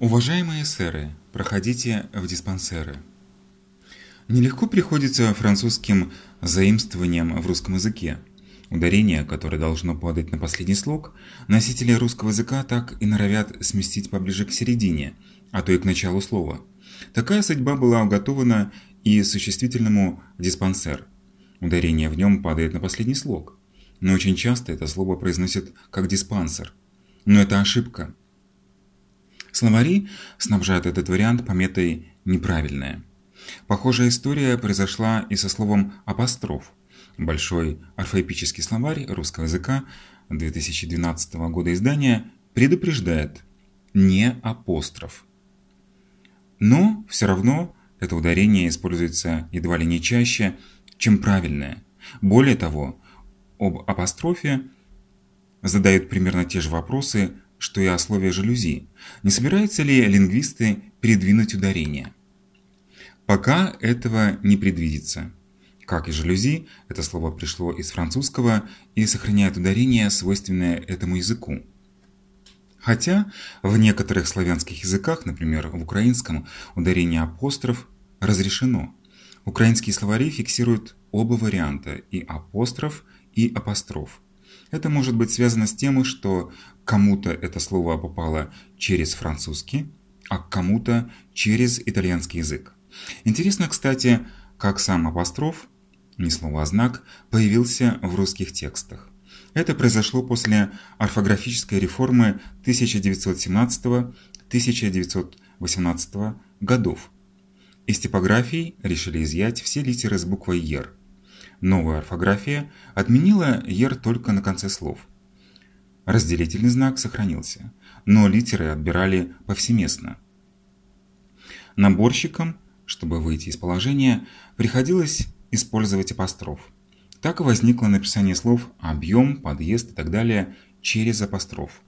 Уважаемые сэры, проходите в диспансеры. Нелегко приходится французским заимствованием в русском языке. Ударение, которое должно падать на последний слог, носители русского языка так и норовят сместить поближе к середине, а то и к началу слова. Такая судьба была уготована и существительному «диспансер». Ударение в нем падает на последний слог. Но очень часто это слово произносят как «диспансер». Но это ошибка. Словари снабжают этот вариант пометой «неправильная». Похожая история произошла и со словом «апостроф». Большой орфоэпический словарь русского языка 2012 года издания предупреждает «не апостроф». Но все равно это ударение используется едва ли не чаще, чем правильное. Более того, об апострофе задают примерно те же вопросы, что и о слове «жалюзи». Не собираются ли лингвисты передвинуть ударение? Пока этого не предвидится. Как и жалюзи, это слово пришло из французского и сохраняет ударение, свойственное этому языку. Хотя в некоторых славянских языках, например, в украинском, ударение апостроф разрешено. Украинские словари фиксируют оба варианта – и апостроф, и апостроф. Это может быть связано с тем, что кому-то это слово попало через французский, а кому-то через итальянский язык. Интересно, кстати, как сам апостроф, не слово, а знак, появился в русских текстах. Это произошло после орфографической реформы 1917-1918 годов. Из типографий решили изъять все литеры с буквой «ер». Новая орфография отменила «ер» только на конце слов. Разделительный знак сохранился, но литеры отбирали повсеместно. Наборщикам, чтобы выйти из положения, приходилось использовать апостроф. Так и возникло написание слов «объем», «подъезд» и так далее через апостроф.